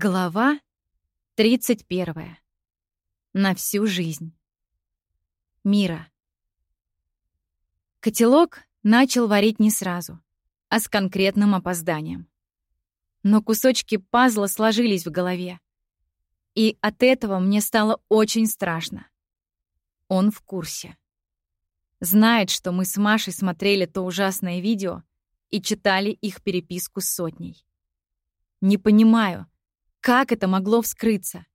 Глава 31. На всю жизнь. Мира. Котелок начал варить не сразу, а с конкретным опозданием. Но кусочки пазла сложились в голове. И от этого мне стало очень страшно. Он в курсе. Знает, что мы с Машей смотрели то ужасное видео и читали их переписку с сотней. Не понимаю, как это могло вскрыться?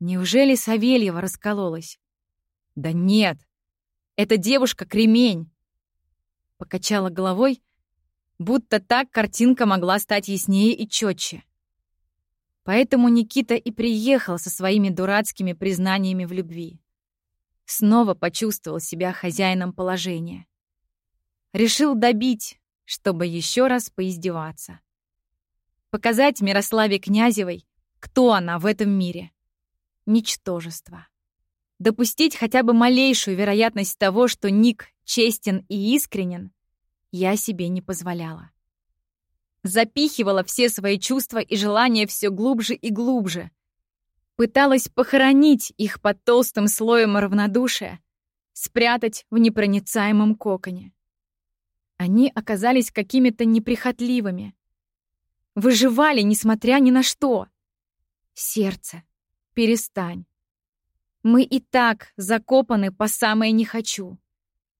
Неужели Савельева раскололась? Да нет, эта девушка — кремень. Покачала головой, будто так картинка могла стать яснее и четче. Поэтому Никита и приехал со своими дурацкими признаниями в любви. Снова почувствовал себя хозяином положения. Решил добить, чтобы еще раз поиздеваться. Показать Мирославе Князевой, кто она в этом мире. Ничтожество. Допустить хотя бы малейшую вероятность того, что Ник честен и искренен, я себе не позволяла. Запихивала все свои чувства и желания все глубже и глубже. Пыталась похоронить их под толстым слоем равнодушия, спрятать в непроницаемом коконе. Они оказались какими-то неприхотливыми, Выживали, несмотря ни на что. Сердце, перестань. Мы и так закопаны по самое не хочу.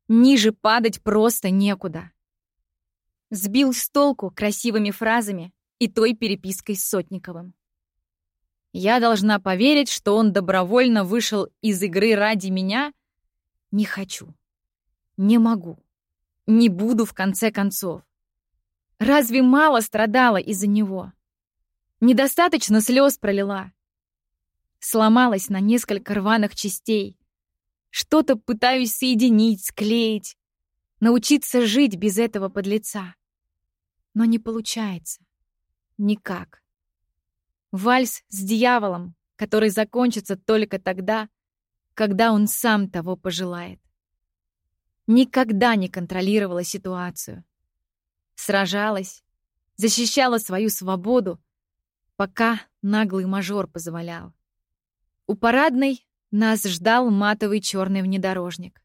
Ниже падать просто некуда. Сбил с толку красивыми фразами и той перепиской с Сотниковым. Я должна поверить, что он добровольно вышел из игры ради меня? Не хочу. Не могу. Не буду в конце концов. Разве мало страдала из-за него? Недостаточно слез пролила. Сломалась на несколько рваных частей. Что-то пытаюсь соединить, склеить. Научиться жить без этого подлеца. Но не получается. Никак. Вальс с дьяволом, который закончится только тогда, когда он сам того пожелает. Никогда не контролировала ситуацию сражалась, защищала свою свободу, пока наглый мажор позволял. У парадной нас ждал матовый черный внедорожник.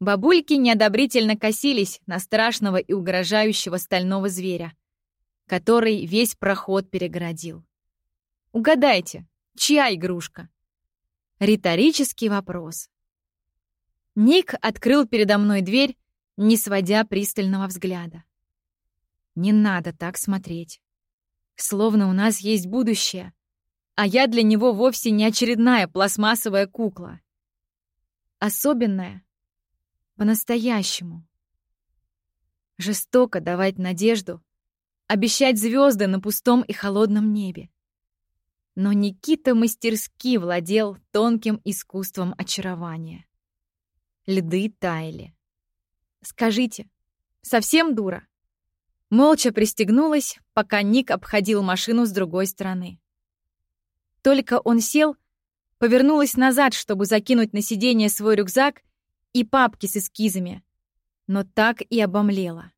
Бабульки неодобрительно косились на страшного и угрожающего стального зверя, который весь проход перегородил. Угадайте, чья игрушка? Риторический вопрос. Ник открыл передо мной дверь, не сводя пристального взгляда. Не надо так смотреть. Словно у нас есть будущее, а я для него вовсе не очередная пластмассовая кукла. Особенная. По-настоящему. Жестоко давать надежду, обещать звезды на пустом и холодном небе. Но Никита мастерски владел тонким искусством очарования. Льды таяли. Скажите, совсем дура? Молча пристегнулась, пока Ник обходил машину с другой стороны. Только он сел, повернулась назад, чтобы закинуть на сиденье свой рюкзак и папки с эскизами, но так и обомлела.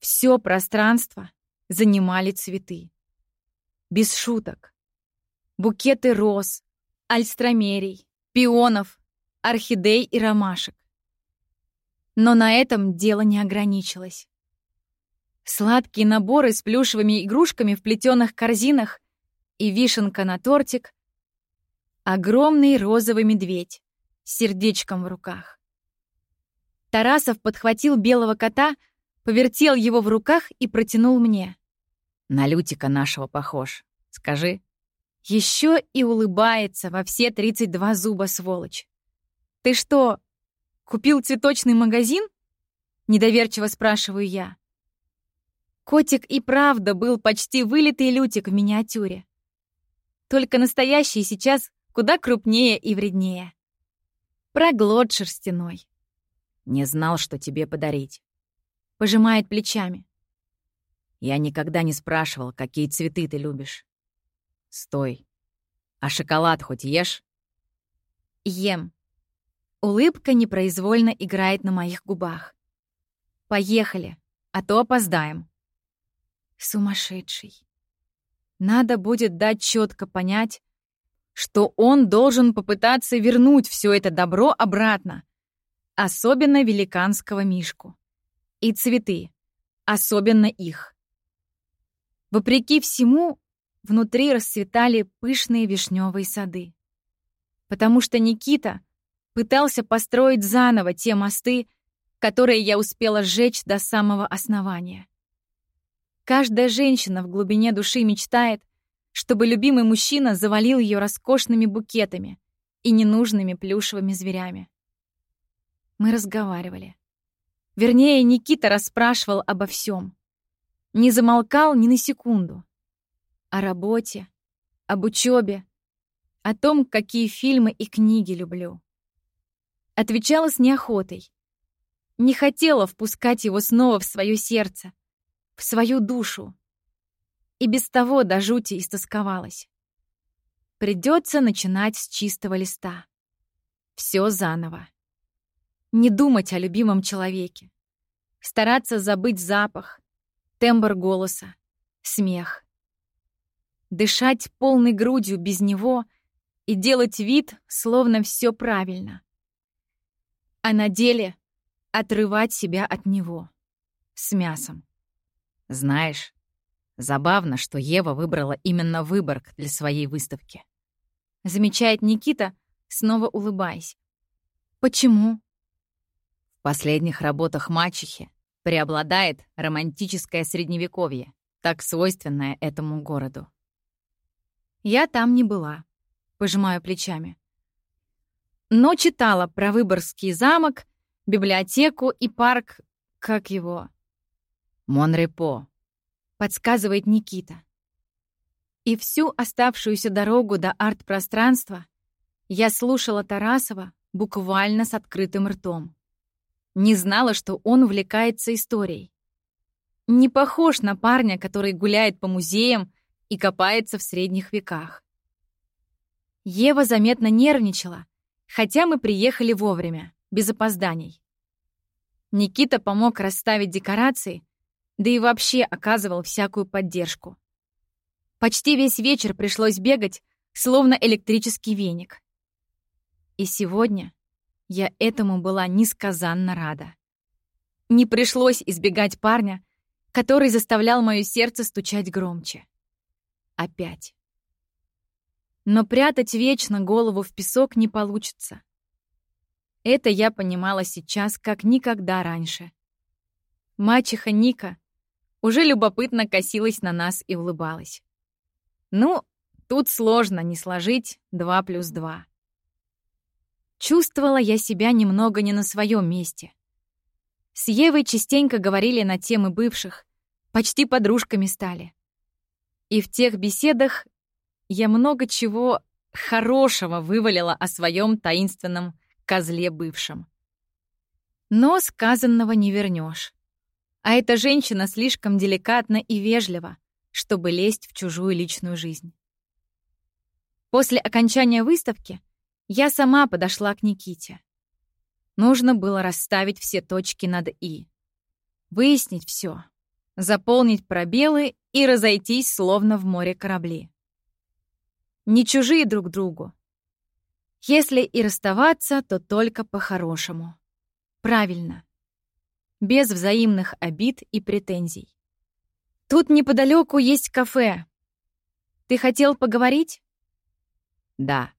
Все пространство занимали цветы. Без шуток. Букеты роз, альстромерий, пионов, орхидей и ромашек. Но на этом дело не ограничилось. Сладкие наборы с плюшевыми игрушками в плетеных корзинах и вишенка на тортик. Огромный розовый медведь с сердечком в руках. Тарасов подхватил белого кота, повертел его в руках и протянул мне. «На Лютика нашего похож. Скажи». Еще и улыбается во все 32 зуба, сволочь. «Ты что, купил цветочный магазин?» Недоверчиво спрашиваю я. Котик и правда был почти вылитый лютик в миниатюре. Только настоящий сейчас куда крупнее и вреднее. Проглот шерстяной. Не знал, что тебе подарить. Пожимает плечами. Я никогда не спрашивал, какие цветы ты любишь. Стой. А шоколад хоть ешь? Ем. Улыбка непроизвольно играет на моих губах. Поехали, а то опоздаем. Сумасшедший. Надо будет дать четко понять, что он должен попытаться вернуть все это добро обратно, особенно великанского мишку. И цветы, особенно их. Вопреки всему, внутри расцветали пышные вишневые сады. Потому что Никита пытался построить заново те мосты, которые я успела сжечь до самого основания. Каждая женщина в глубине души мечтает, чтобы любимый мужчина завалил ее роскошными букетами и ненужными плюшевыми зверями. Мы разговаривали. Вернее, Никита расспрашивал обо всем. Не замолкал ни на секунду. О работе, об учебе, о том, какие фильмы и книги люблю. Отвечала с неохотой. Не хотела впускать его снова в свое сердце, в свою душу. И без того до жути истосковалась. Придется начинать с чистого листа. Все заново. Не думать о любимом человеке. Стараться забыть запах, тембр голоса, смех. Дышать полной грудью без него и делать вид, словно все правильно. А на деле отрывать себя от него. С мясом. Знаешь, забавно, что Ева выбрала именно Выборг для своей выставки. Замечает Никита, снова улыбаясь. Почему? В последних работах мачехи преобладает романтическое средневековье, так свойственное этому городу. Я там не была, пожимаю плечами. Но читала про Выборгский замок, библиотеку и парк, как его, Монрепо», — подсказывает Никита. И всю оставшуюся дорогу до арт-пространства я слушала Тарасова буквально с открытым ртом. Не знала, что он увлекается историей. Не похож на парня, который гуляет по музеям и копается в средних веках. Ева заметно нервничала, хотя мы приехали вовремя, без опозданий. Никита помог расставить декорации, да и вообще оказывал всякую поддержку. Почти весь вечер пришлось бегать, словно электрический веник. И сегодня я этому была несказанно рада. Не пришлось избегать парня, который заставлял мое сердце стучать громче. Опять. Но прятать вечно голову в песок не получится. Это я понимала сейчас, как никогда раньше. Мачеха Ника уже любопытно косилась на нас и улыбалась. Ну, тут сложно не сложить два плюс два. Чувствовала я себя немного не на своем месте. С Евой частенько говорили на темы бывших, почти подружками стали. И в тех беседах я много чего хорошего вывалила о своем таинственном козле бывшем. Но сказанного не вернешь. А эта женщина слишком деликатна и вежлива, чтобы лезть в чужую личную жизнь. После окончания выставки я сама подошла к Никите. Нужно было расставить все точки над «и». Выяснить все, заполнить пробелы и разойтись, словно в море корабли. Не чужие друг другу. Если и расставаться, то только по-хорошему. Правильно без взаимных обид и претензий. Тут неподалеку есть кафе. Ты хотел поговорить? Да.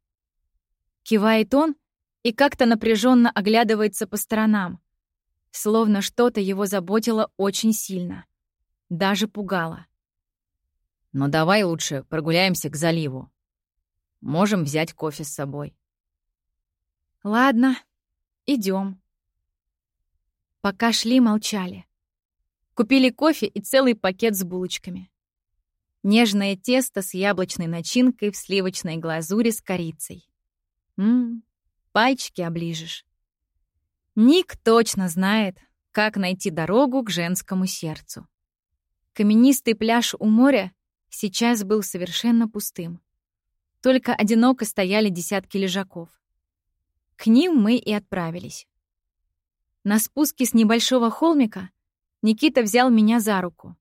Кивает он и как-то напряженно оглядывается по сторонам, словно что-то его заботило очень сильно, даже пугало. Но давай лучше прогуляемся к заливу. Можем взять кофе с собой. Ладно, идем. Пока шли, молчали. Купили кофе и целый пакет с булочками. Нежное тесто с яблочной начинкой в сливочной глазури с корицей. Ммм, пальчики оближешь. Ник точно знает, как найти дорогу к женскому сердцу. Каменистый пляж у моря сейчас был совершенно пустым. Только одиноко стояли десятки лежаков. К ним мы и отправились. На спуске с небольшого холмика Никита взял меня за руку.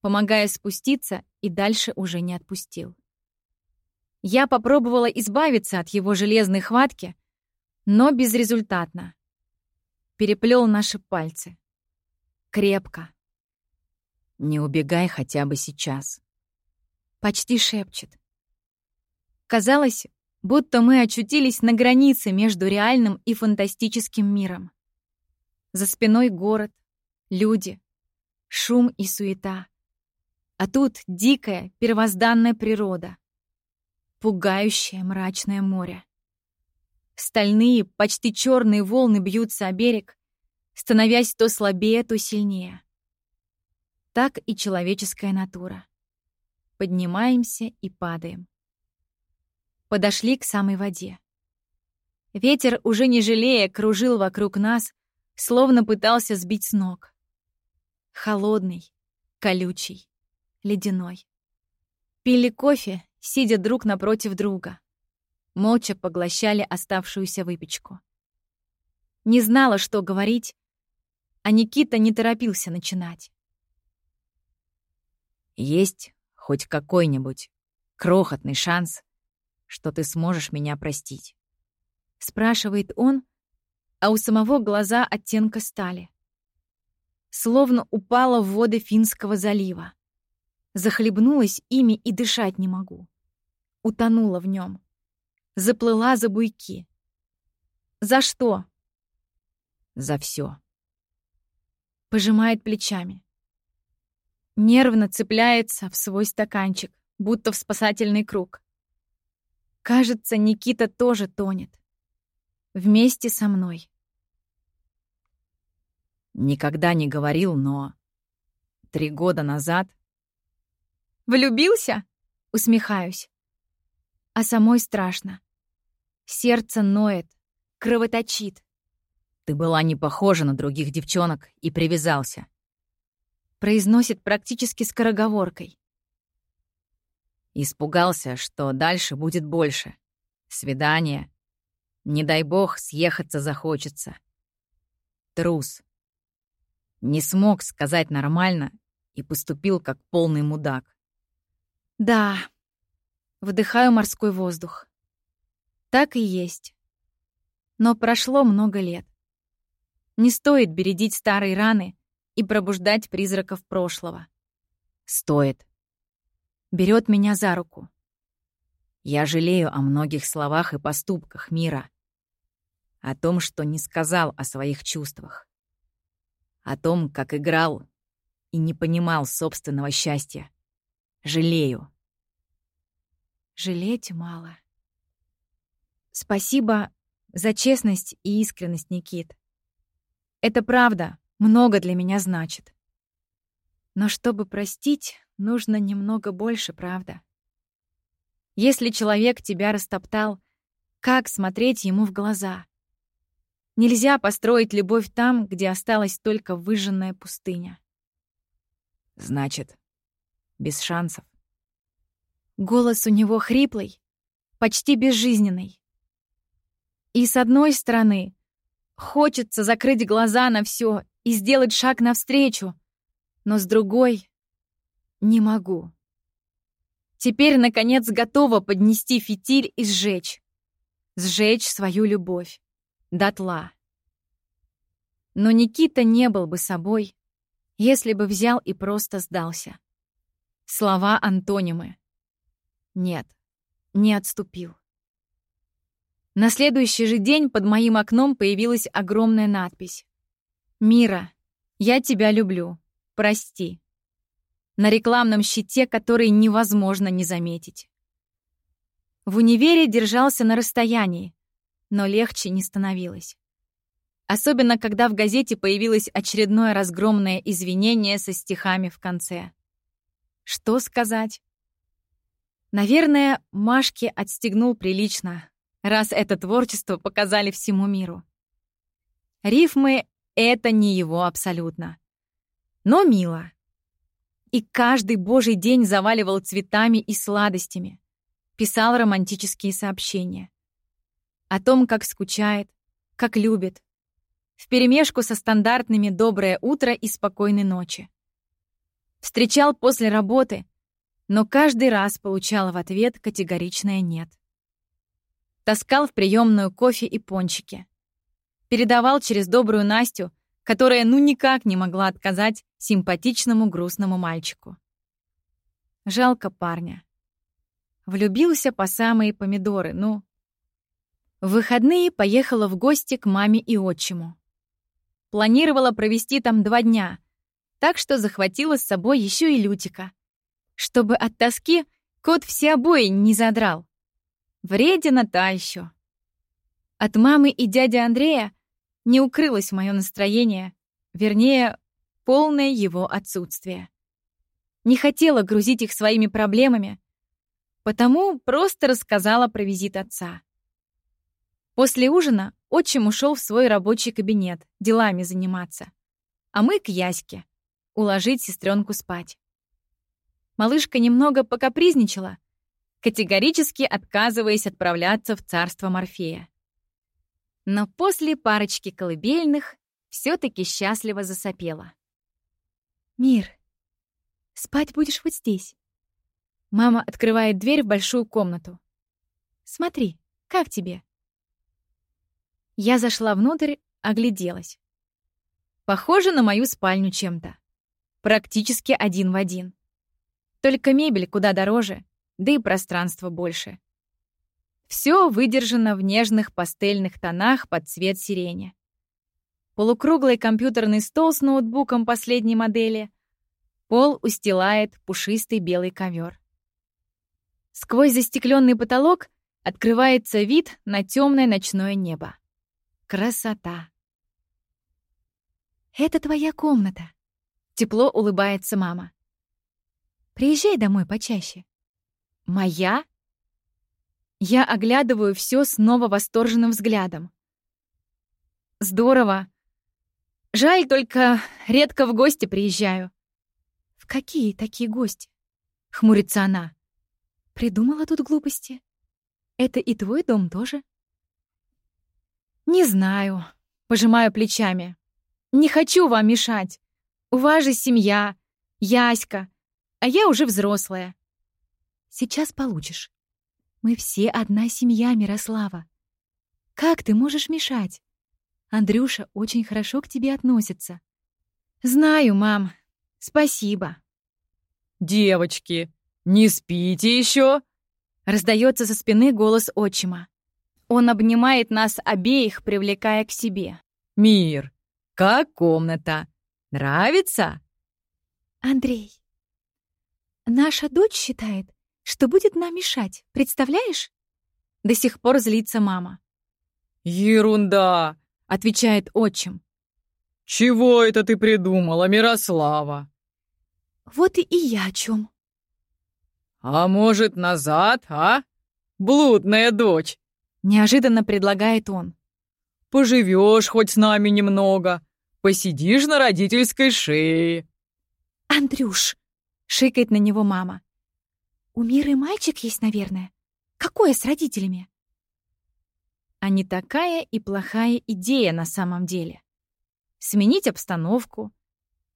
помогая спуститься и дальше уже не отпустил. Я попробовала избавиться от его железной хватки, но безрезультатно. Переплел наши пальцы. Крепко. «Не убегай хотя бы сейчас», — почти шепчет. Казалось, будто мы очутились на границе между реальным и фантастическим миром. За спиной город, люди, шум и суета. А тут дикая, первозданная природа. Пугающее мрачное море. Стальные, почти черные волны бьются о берег, становясь то слабее, то сильнее. Так и человеческая натура. Поднимаемся и падаем. Подошли к самой воде. Ветер, уже не жалея, кружил вокруг нас, словно пытался сбить с ног. Холодный, колючий, ледяной. Пили кофе, сидя друг напротив друга. Молча поглощали оставшуюся выпечку. Не знала, что говорить, а Никита не торопился начинать. «Есть хоть какой-нибудь крохотный шанс, что ты сможешь меня простить?» Спрашивает он, а у самого глаза оттенка стали. Словно упала в воды Финского залива. Захлебнулась ими и дышать не могу. Утонула в нем. Заплыла за буйки. За что? За все. Пожимает плечами. Нервно цепляется в свой стаканчик, будто в спасательный круг. Кажется, Никита тоже тонет вместе со мной. Никогда не говорил, но три года назад... «Влюбился?» — усмехаюсь. А самой страшно. Сердце ноет, кровоточит. Ты была не похожа на других девчонок и привязался. Произносит практически скороговоркой. Испугался, что дальше будет больше. Свидание, не дай бог, съехаться захочется. Трус. Не смог сказать нормально и поступил как полный мудак. Да. Вдыхаю морской воздух. Так и есть. Но прошло много лет. Не стоит бередить старые раны и пробуждать призраков прошлого. Стоит. Берет меня за руку. Я жалею о многих словах и поступках мира о том, что не сказал о своих чувствах, о том, как играл и не понимал собственного счастья. Жалею. Жалеть мало. Спасибо за честность и искренность, Никит. Это правда, много для меня значит. Но чтобы простить, нужно немного больше, правда? Если человек тебя растоптал, как смотреть ему в глаза? Нельзя построить любовь там, где осталась только выжженная пустыня. Значит, без шансов. Голос у него хриплый, почти безжизненный. И с одной стороны, хочется закрыть глаза на все и сделать шаг навстречу, но с другой — не могу. Теперь, наконец, готова поднести фитиль и сжечь. Сжечь свою любовь дотла. Но Никита не был бы собой, если бы взял и просто сдался. Слова антонимы. Нет, не отступил. На следующий же день под моим окном появилась огромная надпись. «Мира, я тебя люблю. Прости». На рекламном щите, который невозможно не заметить. В универе держался на расстоянии, но легче не становилось. Особенно, когда в газете появилось очередное разгромное извинение со стихами в конце. Что сказать? Наверное, Машке отстегнул прилично, раз это творчество показали всему миру. Рифмы — это не его абсолютно. Но мило. И каждый божий день заваливал цветами и сладостями. Писал романтические сообщения о том, как скучает, как любит, вперемешку со стандартными «доброе утро» и «спокойной ночи». Встречал после работы, но каждый раз получал в ответ категоричное «нет». Таскал в приемную кофе и пончики. Передавал через добрую Настю, которая ну никак не могла отказать симпатичному грустному мальчику. Жалко парня. Влюбился по самые помидоры, ну. В выходные поехала в гости к маме и отчиму. Планировала провести там два дня, так что захватила с собой еще и Лютика, чтобы от тоски кот все обои не задрал. Вредина та еще. От мамы и дяди Андрея не укрылось мое настроение, вернее, полное его отсутствие. Не хотела грузить их своими проблемами, потому просто рассказала про визит отца. После ужина отчим ушел в свой рабочий кабинет, делами заниматься. А мы к Яське, уложить сестренку спать. Малышка немного покапризничала, категорически отказываясь отправляться в царство Морфея. Но после парочки колыбельных все таки счастливо засопела. «Мир, спать будешь вот здесь. Мама открывает дверь в большую комнату. «Смотри, как тебе?» Я зашла внутрь, огляделась. Похоже на мою спальню чем-то. Практически один в один. Только мебель куда дороже, да и пространство больше. Все выдержано в нежных пастельных тонах под цвет сирени. Полукруглый компьютерный стол с ноутбуком последней модели. Пол устилает пушистый белый ковер. Сквозь застекленный потолок открывается вид на темное ночное небо. Красота! «Это твоя комната», — тепло улыбается мама. «Приезжай домой почаще». «Моя?» Я оглядываю все снова восторженным взглядом. «Здорово. Жаль, только редко в гости приезжаю». «В какие такие гости?» — хмурится она. Придумала тут глупости. Это и твой дом тоже? Не знаю. Пожимаю плечами. Не хочу вам мешать. У вас же семья, Яська, а я уже взрослая. Сейчас получишь. Мы все одна семья, Мирослава. Как ты можешь мешать? Андрюша очень хорошо к тебе относится. Знаю, мам. Спасибо. Девочки, «Не спите еще?» Раздается со спины голос отчима. Он обнимает нас обеих, привлекая к себе. «Мир, как комната? Нравится?» «Андрей, наша дочь считает, что будет нам мешать, представляешь?» До сих пор злится мама. «Ерунда!» — отвечает отчим. «Чего это ты придумала, Мирослава?» «Вот и я о чем. «А может, назад, а? Блудная дочь!» Неожиданно предлагает он. «Поживешь хоть с нами немного, посидишь на родительской шее». «Андрюш!» — шикает на него мама. «У Миры мальчик есть, наверное. Какое с родителями?» А не такая и плохая идея на самом деле. Сменить обстановку,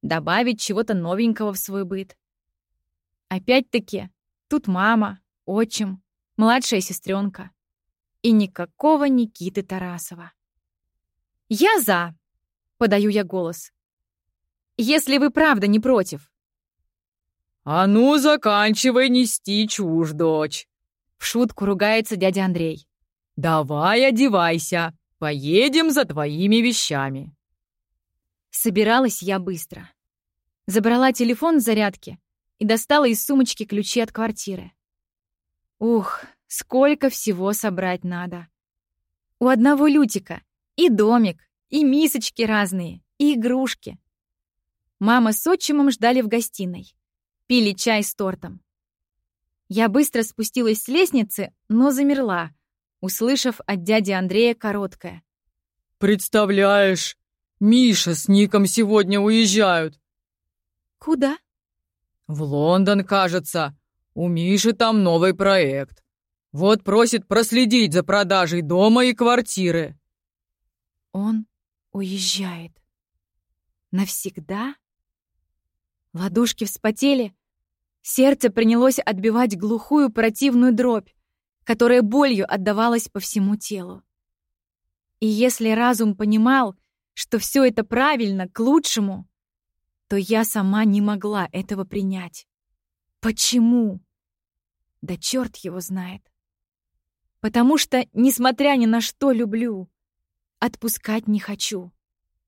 добавить чего-то новенького в свой быт. Опять-таки, Тут мама, отчим, младшая сестренка. И никакого Никиты Тарасова. «Я за!» — подаю я голос. «Если вы правда не против». «А ну, заканчивай нести чушь, дочь!» В шутку ругается дядя Андрей. «Давай одевайся, поедем за твоими вещами». Собиралась я быстро. Забрала телефон с зарядки и достала из сумочки ключи от квартиры. Ух, сколько всего собрать надо. У одного Лютика и домик, и мисочки разные, и игрушки. Мама с отчимом ждали в гостиной. Пили чай с тортом. Я быстро спустилась с лестницы, но замерла, услышав от дяди Андрея короткое. «Представляешь, Миша с Ником сегодня уезжают». «Куда?» «В Лондон, кажется. У Миши там новый проект. Вот просит проследить за продажей дома и квартиры». «Он уезжает. Навсегда?» Ладошки вспотели, сердце принялось отбивать глухую противную дробь, которая болью отдавалась по всему телу. И если разум понимал, что все это правильно, к лучшему, то я сама не могла этого принять. Почему? Да черт его знает. Потому что, несмотря ни на что, люблю. Отпускать не хочу.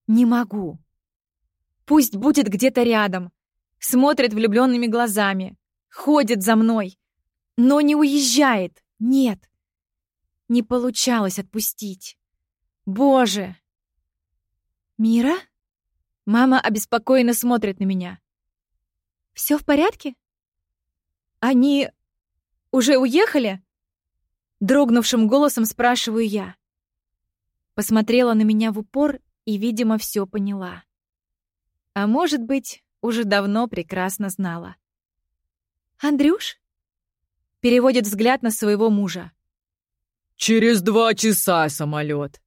Не могу. Пусть будет где-то рядом, смотрит влюбленными глазами, ходит за мной, но не уезжает. Нет. Не получалось отпустить. Боже! Мира? Мама обеспокоенно смотрит на меня. Все в порядке? Они уже уехали? Дрогнувшим голосом спрашиваю я. Посмотрела на меня в упор и, видимо, все поняла. А может быть, уже давно прекрасно знала. «Андрюш?» Переводит взгляд на своего мужа. «Через два часа самолет.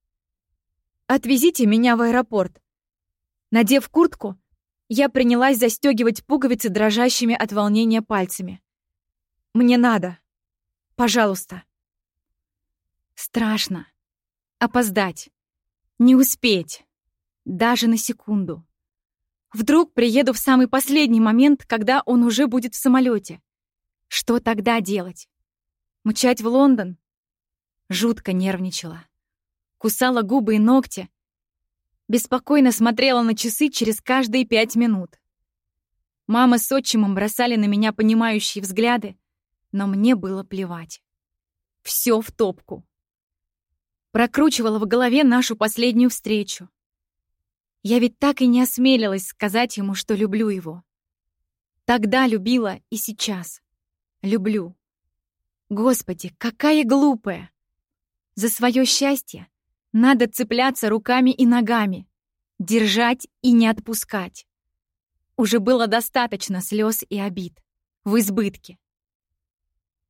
«Отвезите меня в аэропорт». Надев куртку, я принялась застегивать пуговицы дрожащими от волнения пальцами. «Мне надо. Пожалуйста». Страшно. Опоздать. Не успеть. Даже на секунду. Вдруг приеду в самый последний момент, когда он уже будет в самолете. Что тогда делать? Мчать в Лондон? Жутко нервничала. Кусала губы и ногти. Беспокойно смотрела на часы через каждые пять минут. Мама с отчимом бросали на меня понимающие взгляды, но мне было плевать. Все в топку. Прокручивала в голове нашу последнюю встречу. Я ведь так и не осмелилась сказать ему, что люблю его. Тогда любила и сейчас. Люблю. Господи, какая глупая! За свое счастье надо цепляться руками и ногами, держать и не отпускать. Уже было достаточно слез и обид. В избытке.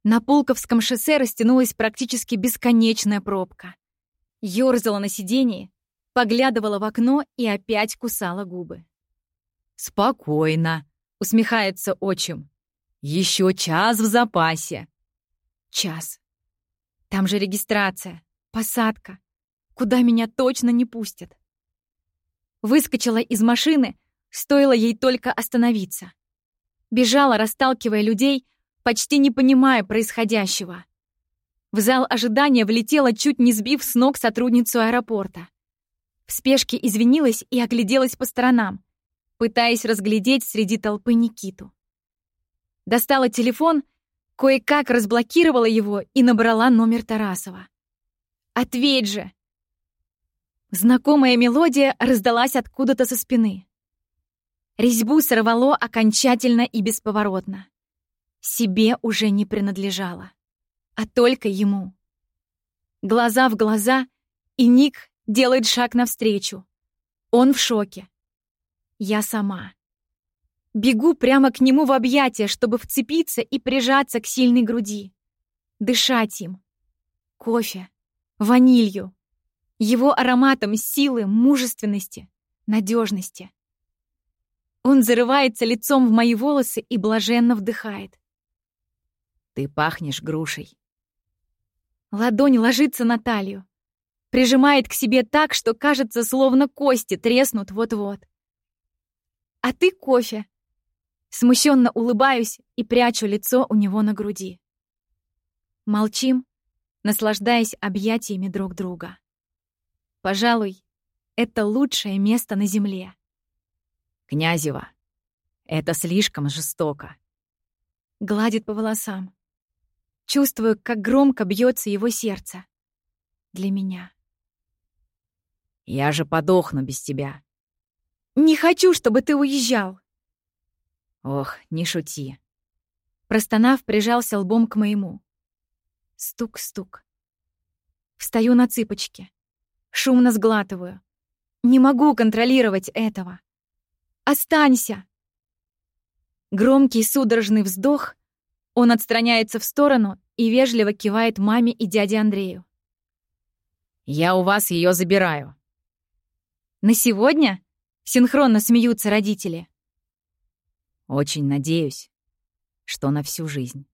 На Пулковском шоссе растянулась практически бесконечная пробка. Ёрзала на сиденье, поглядывала в окно и опять кусала губы. «Спокойно», — усмехается отчим. «Еще час в запасе». «Час. Там же регистрация, посадка. Куда меня точно не пустят». Выскочила из машины, стоило ей только остановиться. Бежала, расталкивая людей, почти не понимая происходящего. В зал ожидания влетела, чуть не сбив с ног сотрудницу аэропорта. В спешке извинилась и огляделась по сторонам, пытаясь разглядеть среди толпы Никиту. Достала телефон, кое-как разблокировала его и набрала номер Тарасова. «Ответь же!» Знакомая мелодия раздалась откуда-то со спины. Резьбу сорвало окончательно и бесповоротно. Себе уже не принадлежало, а только ему. Глаза в глаза, и Ник делает шаг навстречу. Он в шоке. Я сама. Бегу прямо к нему в объятия, чтобы вцепиться и прижаться к сильной груди. Дышать им. Кофе. Ванилью. Его ароматом силы, мужественности, надежности. Он зарывается лицом в мои волосы и блаженно вдыхает. «Ты пахнешь грушей». Ладонь ложится на талию. Прижимает к себе так, что кажется, словно кости треснут вот-вот. «А ты кофе!» Смущенно улыбаюсь и прячу лицо у него на груди. Молчим, наслаждаясь объятиями друг друга. Пожалуй, это лучшее место на земле. «Князева, это слишком жестоко!» Гладит по волосам. Чувствую, как громко бьется его сердце. Для меня. Я же подохну без тебя. Не хочу, чтобы ты уезжал. Ох, не шути. Простонав, прижался лбом к моему. Стук-стук. Встаю на цыпочки. Шумно сглатываю. Не могу контролировать этого. Останься! Громкий судорожный вздох. Он отстраняется в сторону и вежливо кивает маме и дяде Андрею. «Я у вас ее забираю», на сегодня? Синхронно смеются родители. Очень надеюсь, что на всю жизнь.